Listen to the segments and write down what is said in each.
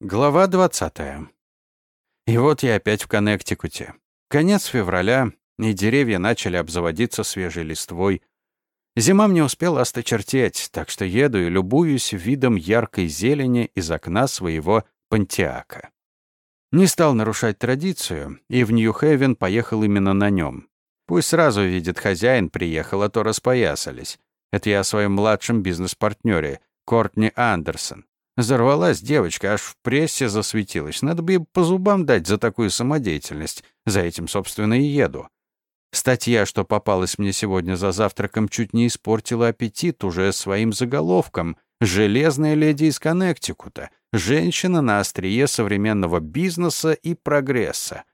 Глава 20. И вот я опять в Коннектикуте. Конец февраля, и деревья начали обзаводиться свежей листвой. Зима мне успела осточертеть, так что еду и любуюсь видом яркой зелени из окна своего пантеака. Не стал нарушать традицию, и в Нью-Хевен поехал именно на нем. Пусть сразу видит хозяин, приехал, а то распоясались. Это я о своем младшем бизнес-партнере, Кортни Андерсон. Взорвалась девочка, аж в прессе засветилась. Надо бы по зубам дать за такую самодеятельность. За этим, собственно, и еду. Статья, что попалась мне сегодня за завтраком, чуть не испортила аппетит уже своим заголовком. «Железная леди из Коннектикута. Женщина на острие современного бизнеса и прогресса».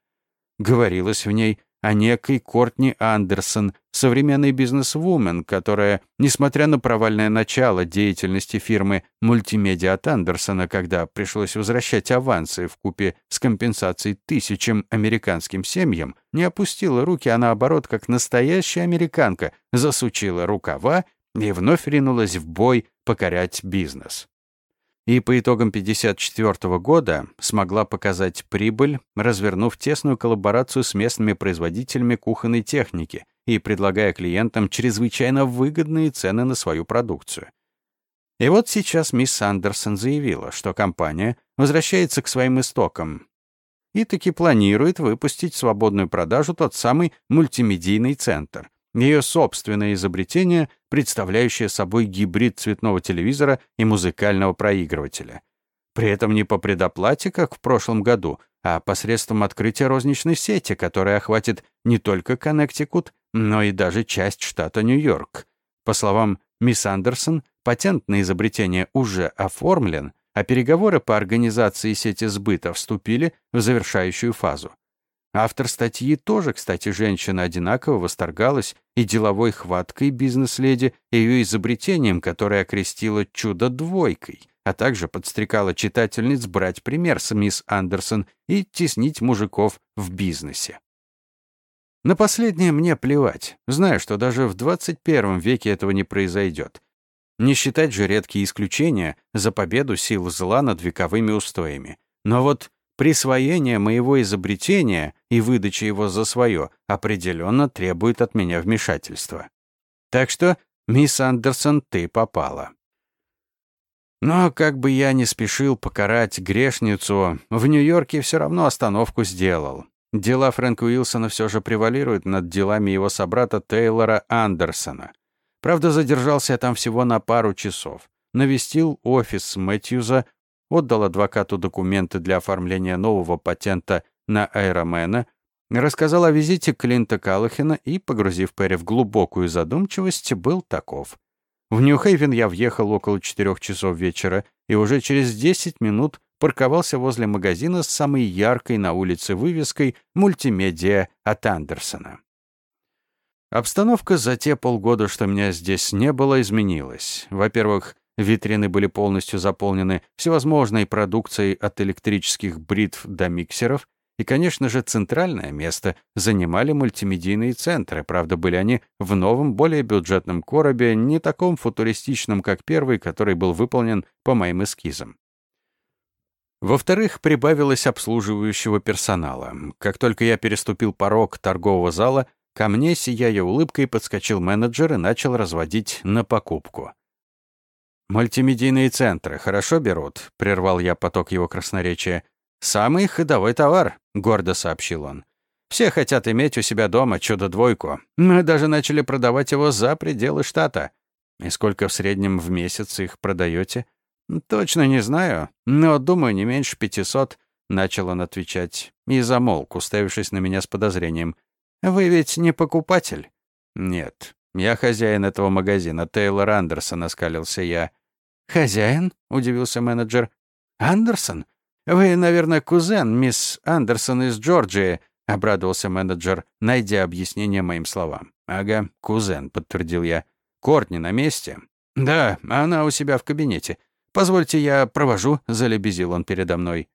Говорилось в ней о некой Кортни Андерсон, современной бизнес-вумен, которая, несмотря на провальное начало деятельности фирмы мультимедиа от Андерсона, когда пришлось возвращать авансы в купе с компенсацией тысячам американским семьям, не опустила руки, а наоборот, как настоящая американка, засучила рукава и вновь ринулась в бой покорять бизнес и по итогам 1954 года смогла показать прибыль, развернув тесную коллаборацию с местными производителями кухонной техники и предлагая клиентам чрезвычайно выгодные цены на свою продукцию. И вот сейчас мисс Андерсон заявила, что компания возвращается к своим истокам и таки планирует выпустить в свободную продажу тот самый мультимедийный центр, ее собственное изобретение, представляющее собой гибрид цветного телевизора и музыкального проигрывателя. При этом не по предоплате, как в прошлом году, а посредством открытия розничной сети, которая охватит не только Коннектикут, но и даже часть штата Нью-Йорк. По словам мисс Андерсон, патент на изобретение уже оформлен, а переговоры по организации сети сбыта вступили в завершающую фазу. Автор статьи тоже, кстати, женщина одинаково восторгалась и деловой хваткой бизнес-леди, и ее изобретением, которое окрестила «чудо-двойкой», а также подстрекала читательниц брать пример с мисс Андерсон и теснить мужиков в бизнесе. На последнее мне плевать. Знаю, что даже в 21 веке этого не произойдет. Не считать же редкие исключения за победу сил зла над вековыми устоями. Но вот Присвоение моего изобретения и выдача его за свое определенно требует от меня вмешательства. Так что, мисс Андерсон, ты попала. Но как бы я ни спешил покарать грешницу, в Нью-Йорке все равно остановку сделал. Дела Фрэнка Уилсона все же превалируют над делами его собрата Тейлора Андерсона. Правда, задержался я там всего на пару часов. Навестил офис Мэтьюза, отдал адвокату документы для оформления нового патента на аэромена, рассказал о визите Клинта Каллахена и, погрузив Перри в глубокую задумчивость, был таков. В Нью-Хейвен я въехал около четырех часов вечера и уже через десять минут парковался возле магазина с самой яркой на улице вывеской «Мультимедиа» от Андерсона. Обстановка за те полгода, что меня здесь не было, изменилась. Во-первых, Витрины были полностью заполнены всевозможной продукцией от электрических бритв до миксеров, и, конечно же, центральное место занимали мультимедийные центры, правда, были они в новом, более бюджетном коробе, не таком футуристичном, как первый, который был выполнен по моим эскизам. Во-вторых, прибавилось обслуживающего персонала. Как только я переступил порог торгового зала, ко мне, сияя улыбкой, подскочил менеджер и начал разводить на покупку. «Мультимедийные центры хорошо берут?» — прервал я поток его красноречия. «Самый ходовой товар», — гордо сообщил он. «Все хотят иметь у себя дома чудо-двойку. Мы даже начали продавать его за пределы штата. И сколько в среднем в месяц их продаете?» «Точно не знаю, но, думаю, не меньше пятисот», — начал он отвечать. И замолк, уставившись на меня с подозрением. «Вы ведь не покупатель?» «Нет, «Я хозяин этого магазина, Тейлор Андерсон», — оскалился я. «Хозяин?» — удивился менеджер. «Андерсон? Вы, наверное, кузен мисс Андерсон из Джорджии», — обрадовался менеджер, найдя объяснение моим словам. «Ага, кузен», — подтвердил я. «Кортни на месте?» «Да, она у себя в кабинете. Позвольте, я провожу», — залебезил он передо мной.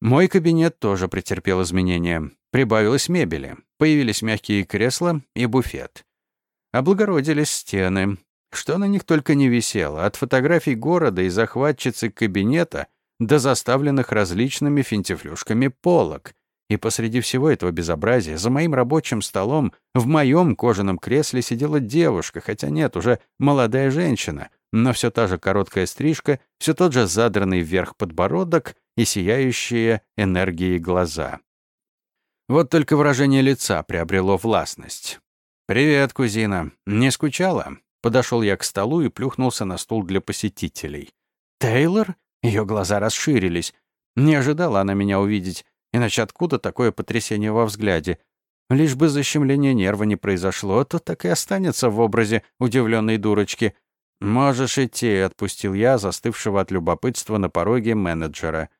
Мой кабинет тоже претерпел изменения. Прибавилось мебели. Появились мягкие кресла и буфет. Облагородились стены. Что на них только не висело, от фотографий города и захватчицы кабинета до заставленных различными финтифлюшками полок. И посреди всего этого безобразия за моим рабочим столом в моем кожаном кресле сидела девушка, хотя нет, уже молодая женщина, но все та же короткая стрижка, все тот же задранный вверх подбородок и сияющие энергией глаза. Вот только выражение лица приобрело властность. «Привет, кузина. Не скучала?» Подошел я к столу и плюхнулся на стул для посетителей. «Тейлор?» Ее глаза расширились. Не ожидала она меня увидеть. Иначе откуда такое потрясение во взгляде? Лишь бы защемление нерва не произошло, то так и останется в образе удивленной дурочки. «Можешь идти», — отпустил я, застывшего от любопытства на пороге менеджера.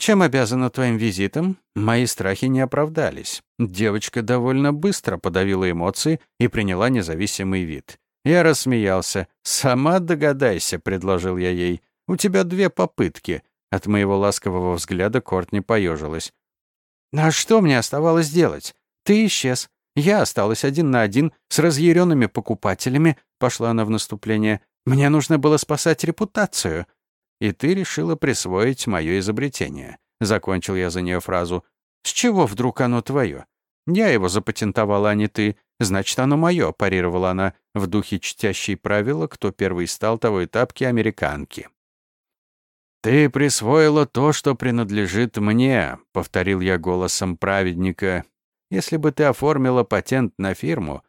«Чем обязана твоим визитом?» Мои страхи не оправдались. Девочка довольно быстро подавила эмоции и приняла независимый вид. Я рассмеялся. «Сама догадайся», — предложил я ей. «У тебя две попытки». От моего ласкового взгляда Кортни поежилась. «А что мне оставалось делать? Ты исчез. Я осталась один на один с разъяренными покупателями», — пошла она в наступление. «Мне нужно было спасать репутацию». «И ты решила присвоить мое изобретение», — закончил я за нее фразу. «С чего вдруг оно твое? Я его запатентовала, а не ты. Значит, оно мое», — парировала она в духе чтящей правила «Кто первый стал, того и американки». «Ты присвоила то, что принадлежит мне», — повторил я голосом праведника. «Если бы ты оформила патент на фирму,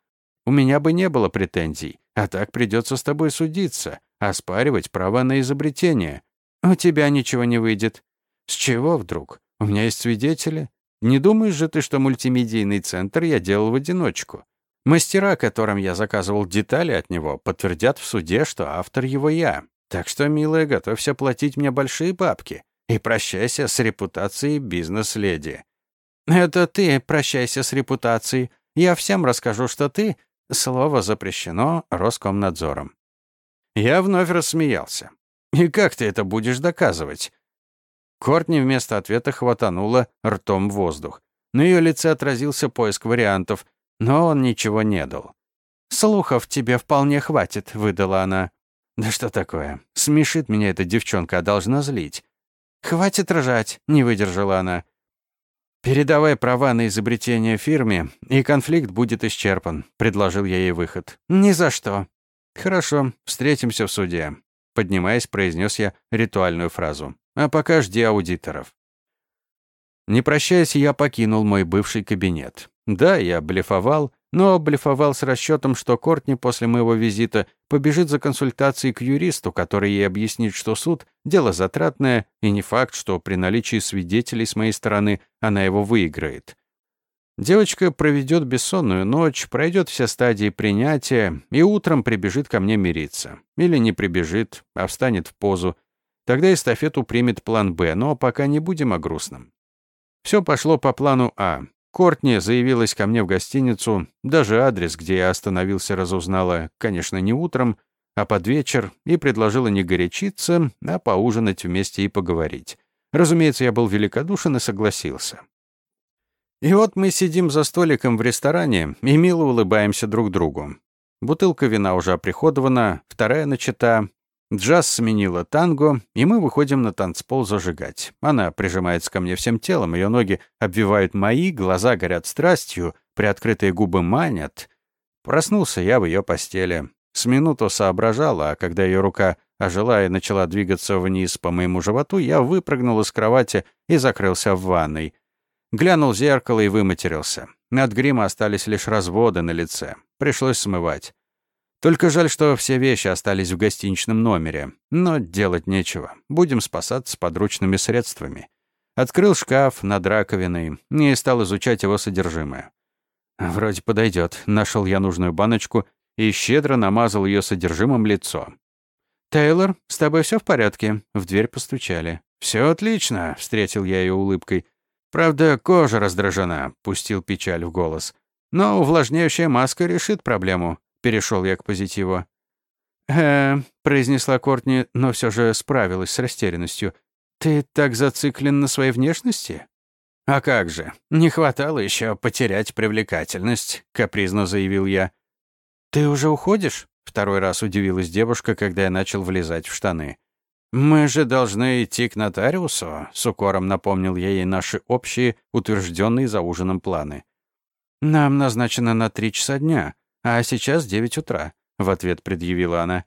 у меня бы не было претензий, а так придется с тобой судиться, оспаривать права на изобретение. У тебя ничего не выйдет. С чего вдруг? У меня есть свидетели. Не думаешь же ты, что мультимедийный центр я делал в одиночку? Мастера, которым я заказывал детали от него, подтвердят в суде, что автор его я. Так что, милая, готовься платить мне большие бабки. И прощайся с репутацией бизнес-леди. Это ты прощайся с репутацией. Я всем расскажу, что ты... Слово запрещено Роскомнадзором. Я вновь рассмеялся. «И как ты это будешь доказывать?» Кортни вместо ответа хватанула ртом воздух. На ее лице отразился поиск вариантов, но он ничего не дал. «Слухов тебе вполне хватит», — выдала она. «Да что такое? Смешит меня эта девчонка, а должна злить». «Хватит ржать», — не выдержала она. «Передавай права на изобретение фирме, и конфликт будет исчерпан», — предложил я ей выход. «Ни за что». «Хорошо, встретимся в суде», — поднимаясь, произнес я ритуальную фразу. «А пока жди аудиторов». Не прощаясь, я покинул мой бывший кабинет. Да, я блефовал, но блефовал с расчетом, что Кортни после моего визита побежит за консультацией к юристу, который ей объяснит, что суд — дело затратное, и не факт, что при наличии свидетелей с моей стороны она его выиграет. Девочка проведет бессонную ночь, пройдет все стадии принятия и утром прибежит ко мне мириться. Или не прибежит, а встанет в позу. Тогда эстафету примет план «Б», но пока не будем о грустном. Все пошло по плану А. Кортни заявилась ко мне в гостиницу, даже адрес, где я остановился, разузнала, конечно, не утром, а под вечер, и предложила не горячиться, а поужинать вместе и поговорить. Разумеется, я был великодушен и согласился. И вот мы сидим за столиком в ресторане и мило улыбаемся друг другу. Бутылка вина уже оприходована, вторая начата, Джаз сменила танго, и мы выходим на танцпол зажигать. Она прижимается ко мне всем телом, ее ноги обвивают мои, глаза горят страстью, приоткрытые губы манят. Проснулся я в ее постели. С минуту соображала, а когда ее рука ожила и начала двигаться вниз по моему животу, я выпрыгнул из кровати и закрылся в ванной. Глянул в зеркало и выматерился. От грима остались лишь разводы на лице. Пришлось смывать. Только жаль, что все вещи остались в гостиничном номере. Но делать нечего. Будем спасаться подручными средствами. Открыл шкаф над раковиной и стал изучать его содержимое. Вроде подойдет. Нашел я нужную баночку и щедро намазал ее содержимым лицо. «Тейлор, с тобой все в порядке?» В дверь постучали. «Все отлично», — встретил я ее улыбкой. «Правда, кожа раздражена», — пустил печаль в голос. «Но увлажняющая маска решит проблему. Перешел я к позитиву. «Э, — произнесла Кортни, но все же справилась с растерянностью. «Ты так зациклен на своей внешности?» «А как же, не хватало еще потерять привлекательность», — капризно заявил я. «Ты уже уходишь?» — второй раз удивилась девушка, когда я начал влезать в штаны. «Мы же должны идти к нотариусу», — с укором напомнил я ей наши общие, утвержденные за ужином планы. «Нам назначено на три часа дня, а сейчас девять утра», — в ответ предъявила она.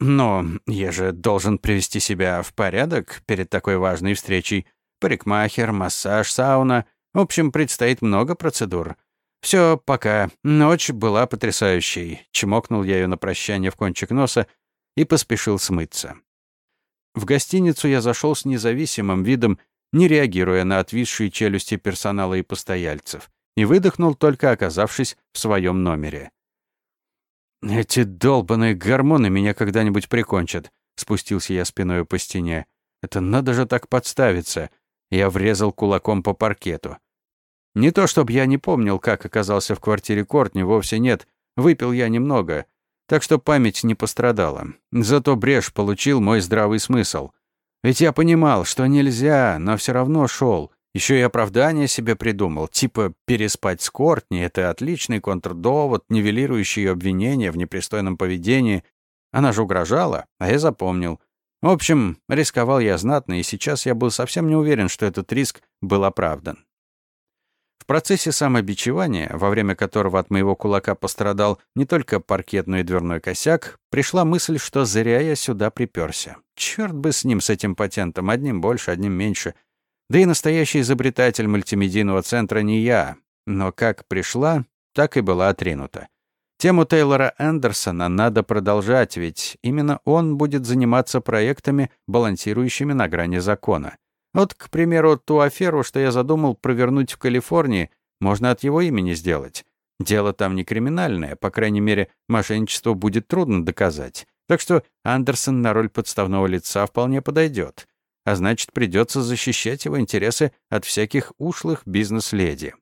«Но я же должен привести себя в порядок перед такой важной встречей. Парикмахер, массаж, сауна. В общем, предстоит много процедур. Все, пока. Ночь была потрясающей», — чмокнул я ее на прощание в кончик носа и поспешил смыться. В гостиницу я зашел с независимым видом, не реагируя на отвисшие челюсти персонала и постояльцев, и выдохнул, только оказавшись в своем номере. «Эти долбаные гормоны меня когда-нибудь прикончат», — спустился я спиной по стене. «Это надо же так подставиться». Я врезал кулаком по паркету. Не то чтобы я не помнил, как оказался в квартире Кортни, вовсе нет. Выпил я немного, так что память не пострадала. Зато брешь получил мой здравый смысл. Ведь я понимал, что нельзя, но все равно шел. Еще и оправдание себе придумал, типа переспать с Кортни — это отличный контрдовод, нивелирующий обвинения в непристойном поведении. Она же угрожала, а я запомнил. В общем, рисковал я знатно, и сейчас я был совсем не уверен, что этот риск был оправдан. В процессе самобичевания, во время которого от моего кулака пострадал не только паркетный и дверной косяк, пришла мысль, что зря я сюда приперся. Черт бы с ним, с этим патентом, одним больше, одним меньше. Да и настоящий изобретатель мультимедийного центра не я. Но как пришла, так и была отринута. Тему Тейлора Эндерсона надо продолжать, ведь именно он будет заниматься проектами, балансирующими на грани закона. Вот, к примеру, ту аферу, что я задумал провернуть в Калифорнии, можно от его имени сделать. Дело там не криминальное, по крайней мере, мошенничество будет трудно доказать. Так что Андерсон на роль подставного лица вполне подойдет. А значит, придется защищать его интересы от всяких ушлых бизнес-леди.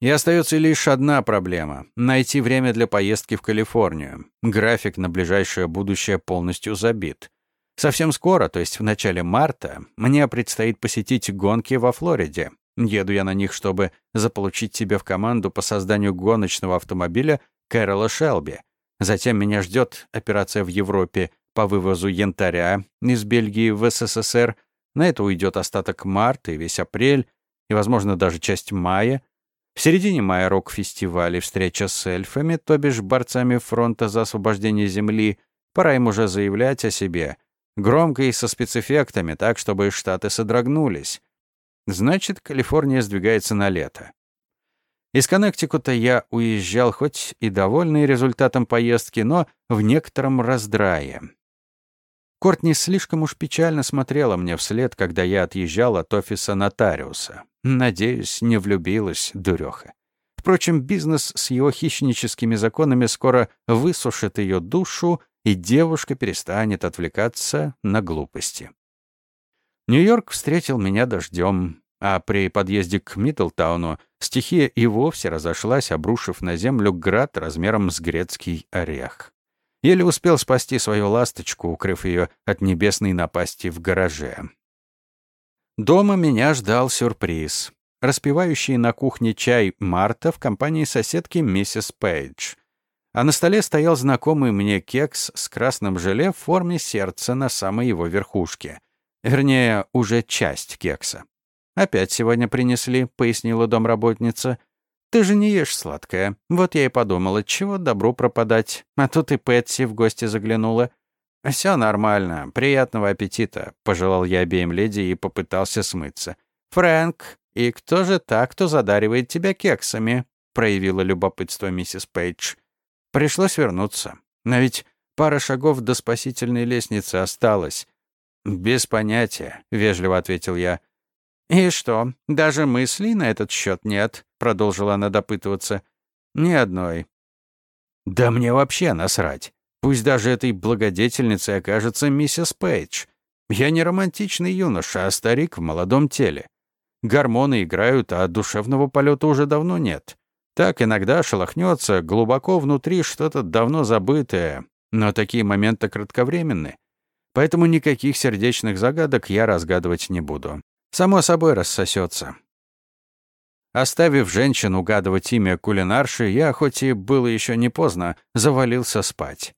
И остается лишь одна проблема — найти время для поездки в Калифорнию. График на ближайшее будущее полностью забит. Совсем скоро, то есть в начале марта, мне предстоит посетить гонки во Флориде. Еду я на них, чтобы заполучить себе в команду по созданию гоночного автомобиля Кэрола Шелби. Затем меня ждет операция в Европе по вывозу янтаря из Бельгии в СССР. На это уйдет остаток марта и весь апрель, и, возможно, даже часть мая. В середине мая рок-фестиваль и встреча с эльфами, то бишь борцами фронта за освобождение Земли. Пора им уже заявлять о себе — Громко и со спецэффектами, так, чтобы Штаты содрогнулись. Значит, Калифорния сдвигается на лето. Из Коннектикута я уезжал хоть и довольный результатом поездки, но в некотором раздрае. Кортни слишком уж печально смотрела мне вслед, когда я отъезжал от офиса нотариуса. Надеюсь, не влюбилась, дуреха. Впрочем, бизнес с его хищническими законами скоро высушит ее душу и девушка перестанет отвлекаться на глупости. Нью-Йорк встретил меня дождем, а при подъезде к Миддлтауну стихия и вовсе разошлась, обрушив на землю град размером с грецкий орех. Еле успел спасти свою ласточку, укрыв ее от небесной напасти в гараже. Дома меня ждал сюрприз. Распивающий на кухне чай Марта в компании соседки миссис Пейдж — а на столе стоял знакомый мне кекс с красным желе в форме сердца на самой его верхушке. Вернее, уже часть кекса. «Опять сегодня принесли», — пояснила домработница. «Ты же не ешь сладкое. Вот я и подумала, чего добру пропадать. А тут и Пэтси в гости заглянула». «Все нормально. Приятного аппетита», — пожелал я обеим леди и попытался смыться. «Фрэнк, и кто же так, кто задаривает тебя кексами?» — проявила любопытство миссис Пейдж. Пришлось вернуться. Но ведь пара шагов до спасительной лестницы осталось. «Без понятия», — вежливо ответил я. «И что, даже мыслей на этот счет нет?» — продолжила она допытываться. «Ни одной». «Да мне вообще насрать. Пусть даже этой благодетельницей окажется миссис Пейдж. Я не романтичный юноша, а старик в молодом теле. Гормоны играют, а душевного полета уже давно нет. Так иногда шелохнется глубоко внутри что-то давно забытое, но такие моменты кратковременны. Поэтому никаких сердечных загадок я разгадывать не буду. Само собой рассосется. Оставив женщин угадывать имя кулинарши, я, хоть и было еще не поздно, завалился спать.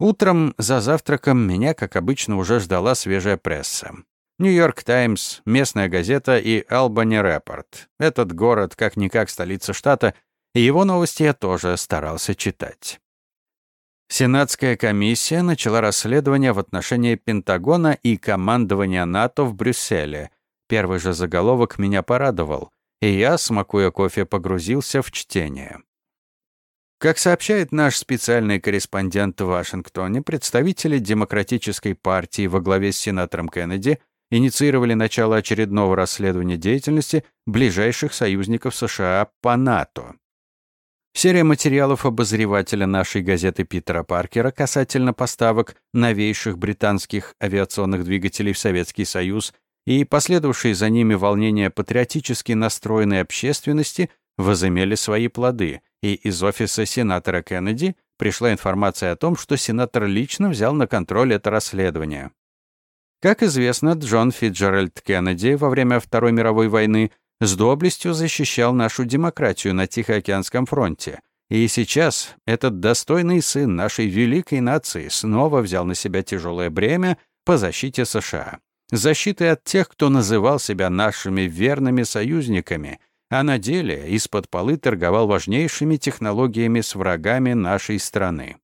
Утром за завтраком меня, как обычно, уже ждала свежая пресса. Нью-Йорк Таймс, местная газета и Албани Репорт. Этот город, как-никак, столица штата, и его новости я тоже старался читать. Сенатская комиссия начала расследование в отношении Пентагона и командования НАТО в Брюсселе. Первый же заголовок меня порадовал, и я, смакуя кофе, погрузился в чтение. Как сообщает наш специальный корреспондент в Вашингтоне, представители Демократической партии во главе с сенатором Кеннеди инициировали начало очередного расследования деятельности ближайших союзников США по НАТО. Серия материалов обозревателя нашей газеты Питера Паркера касательно поставок новейших британских авиационных двигателей в Советский Союз и последовавшие за ними волнения патриотически настроенной общественности возымели свои плоды, и из офиса сенатора Кеннеди пришла информация о том, что сенатор лично взял на контроль это расследование. Как известно, Джон Фитджеральд Кеннеди во время Второй мировой войны с доблестью защищал нашу демократию на Тихоокеанском фронте. И сейчас этот достойный сын нашей великой нации снова взял на себя тяжелое бремя по защите США. Защиты от тех, кто называл себя нашими верными союзниками, а на деле из-под полы торговал важнейшими технологиями с врагами нашей страны.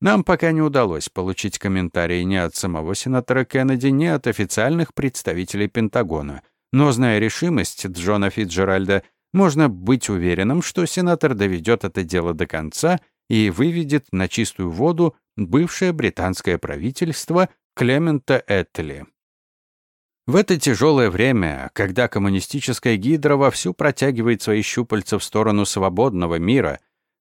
Нам пока не удалось получить комментарии ни от самого сенатора Кеннеди, ни от официальных представителей Пентагона, но, зная решимость Джона Фитджеральда, можно быть уверенным, что сенатор доведет это дело до конца и выведет на чистую воду бывшее британское правительство Клемента Этли. В это тяжелое время, когда коммунистическая гидра вовсю протягивает свои щупальца в сторону свободного мира,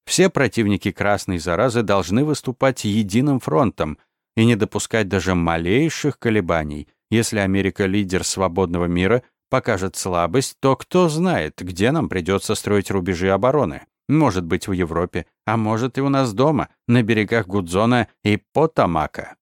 все противники красной заразы должны выступать единым фронтом и не допускать даже малейших колебаний. Если Америка лидер свободного мира, покажет слабость, то кто знает, где нам придется строить рубежи обороны. Может быть, в Европе, а может и у нас дома, на берегах Гудзона и Потамака.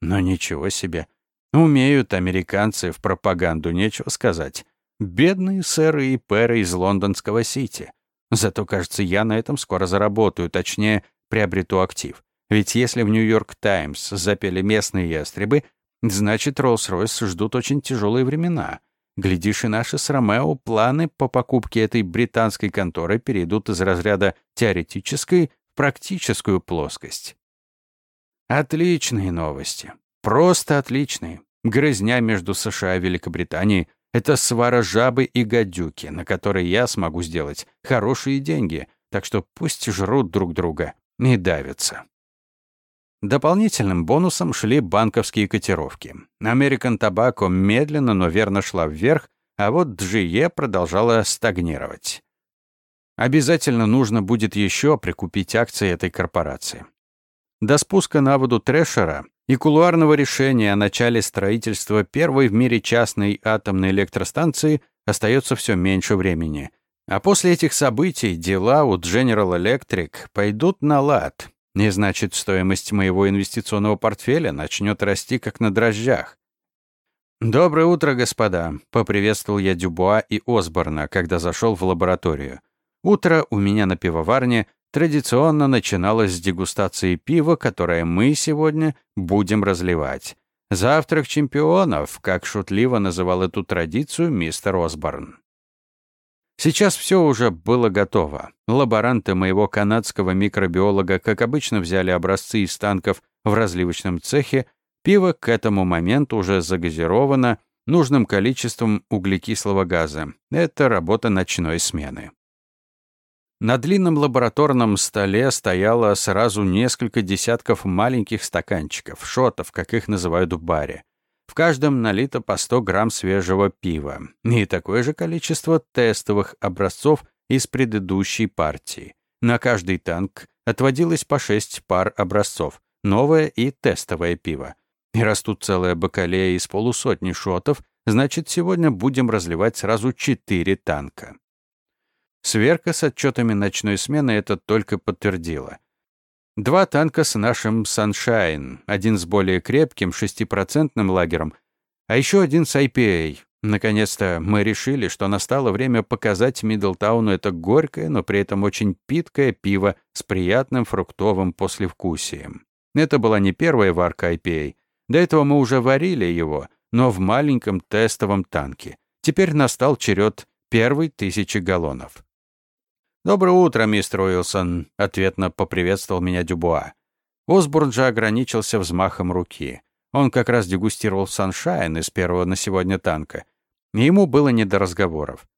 Но ничего себе. Умеют американцы в пропаганду, нечего сказать. Бедные сэры и пэры из лондонского Сити. Зато, кажется, я на этом скоро заработаю, точнее, приобрету актив. Ведь если в Нью-Йорк Таймс запели местные ястребы, значит, Роллс-Ройс ждут очень тяжелые времена. Глядишь, и наши с Ромео планы по покупке этой британской конторы перейдут из разряда теоретической в практическую плоскость. Отличные новости. Просто отличные. Грызня между США и Великобританией — это свара жабы и гадюки, на которой я смогу сделать хорошие деньги, так что пусть жрут друг друга и давятся. Дополнительным бонусом шли банковские котировки. American Tobacco медленно, но верно шла вверх, а вот GE продолжала стагнировать. Обязательно нужно будет еще прикупить акции этой корпорации. До спуска на воду Трэшера и кулуарного решения о начале строительства первой в мире частной атомной электростанции остается все меньше времени. А после этих событий дела у General Electric пойдут на лад, и значит, стоимость моего инвестиционного портфеля начнет расти как на дрожжах. «Доброе утро, господа», — поприветствовал я Дюбуа и Осборна, когда зашел в лабораторию. Утро у меня на пивоварне традиционно начиналось с дегустации пива, которое мы сегодня будем разливать. «Завтрак чемпионов», как шутливо называл эту традицию мистер Осборн. Сейчас все уже было готово. Лаборанты моего канадского микробиолога, как обычно, взяли образцы из танков в разливочном цехе. Пиво к этому моменту уже загазировано нужным количеством углекислого газа. Это работа ночной смены. На длинном лабораторном столе стояло сразу несколько десятков маленьких стаканчиков, шотов, как их называют в баре. В каждом налито по 100 грамм свежего пива и такое же количество тестовых образцов из предыдущей партии. На каждый танк отводилось по 6 пар образцов, новое и тестовое пиво. И растут целая бакалея из полусотни шотов, значит, сегодня будем разливать сразу 4 танка. Сверка с отчетами ночной смены это только подтвердила. Два танка с нашим Sunshine, один с более крепким шестипроцентным лагером, а еще один с IPA. Наконец-то мы решили, что настало время показать Мидлтауну это горькое, но при этом очень питкое пиво с приятным фруктовым послевкусием. Это была не первая варка IPA. До этого мы уже варили его, но в маленьком тестовом танке. Теперь настал черед первой тысячи галлонов. «Доброе утро, мистер Уилсон», — ответно поприветствовал меня Дюбуа. Осборн же ограничился взмахом руки. Он как раз дегустировал саншайн из первого на сегодня танка. Ему было не до разговоров.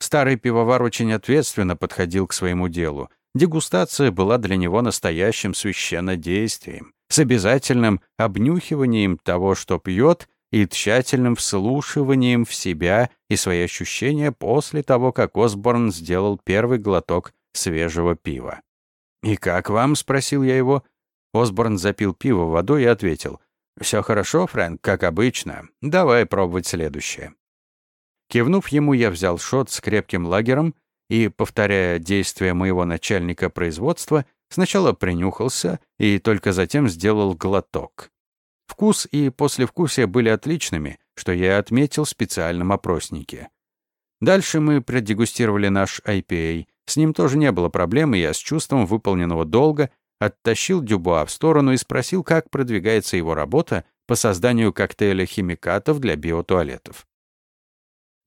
Старый пивовар очень ответственно подходил к своему делу. Дегустация была для него настоящим священнодействием, с обязательным обнюхиванием того, что пьет, и тщательным вслушиванием в себя и свои ощущения после того, как Осборн сделал первый глоток свежего пива. «И как вам?» — спросил я его. Осборн запил пиво водой и ответил. «Все хорошо, Фрэнк, как обычно. Давай пробовать следующее». Кивнув ему, я взял шот с крепким лагером и, повторяя действия моего начальника производства, сначала принюхался и только затем сделал глоток. Вкус и послевкусие были отличными, что я отметил в специальном опроснике. Дальше мы продегустировали наш IPA. С ним тоже не было проблем, и я с чувством выполненного долга оттащил Дюбуа в сторону и спросил, как продвигается его работа по созданию коктейля химикатов для биотуалетов.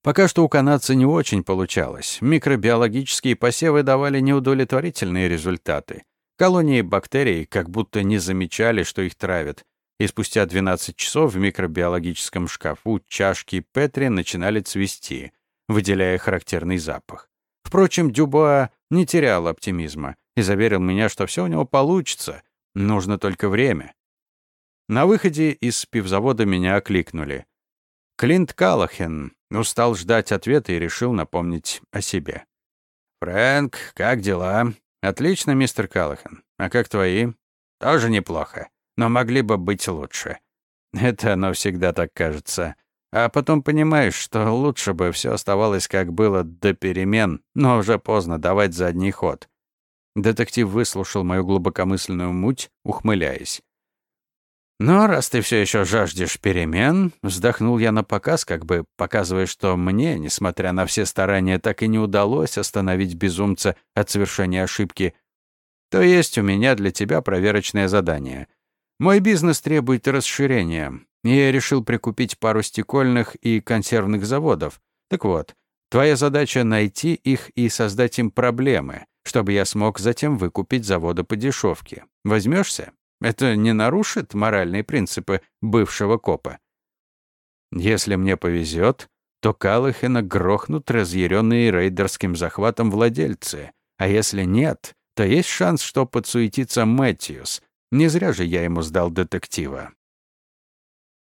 Пока что у канадца не очень получалось. Микробиологические посевы давали неудовлетворительные результаты. Колонии бактерий как будто не замечали, что их травят, и спустя 12 часов в микробиологическом шкафу чашки Петри начинали цвести, выделяя характерный запах. Впрочем, Дюба не терял оптимизма и заверил меня, что все у него получится, нужно только время. На выходе из пивзавода меня окликнули. Клинт Каллахен устал ждать ответа и решил напомнить о себе. «Фрэнк, как дела?» «Отлично, мистер Каллахен. А как твои?» «Тоже неплохо но могли бы быть лучше. Это оно всегда так кажется. А потом понимаешь, что лучше бы все оставалось как было до перемен, но уже поздно давать задний ход. Детектив выслушал мою глубокомысленную муть, ухмыляясь. «Но раз ты все еще жаждешь перемен», — вздохнул я на показ, как бы показывая, что мне, несмотря на все старания, так и не удалось остановить безумца от совершения ошибки, то есть у меня для тебя проверочное задание. Мой бизнес требует расширения, я решил прикупить пару стекольных и консервных заводов. Так вот, твоя задача — найти их и создать им проблемы, чтобы я смог затем выкупить заводы по дешевке. Возьмешься? Это не нарушит моральные принципы бывшего копа. Если мне повезет, то Каллахена грохнут разъяренные рейдерским захватом владельцы, а если нет, то есть шанс, что подсуетится Мэтьюс, не зря же я ему сдал детектива.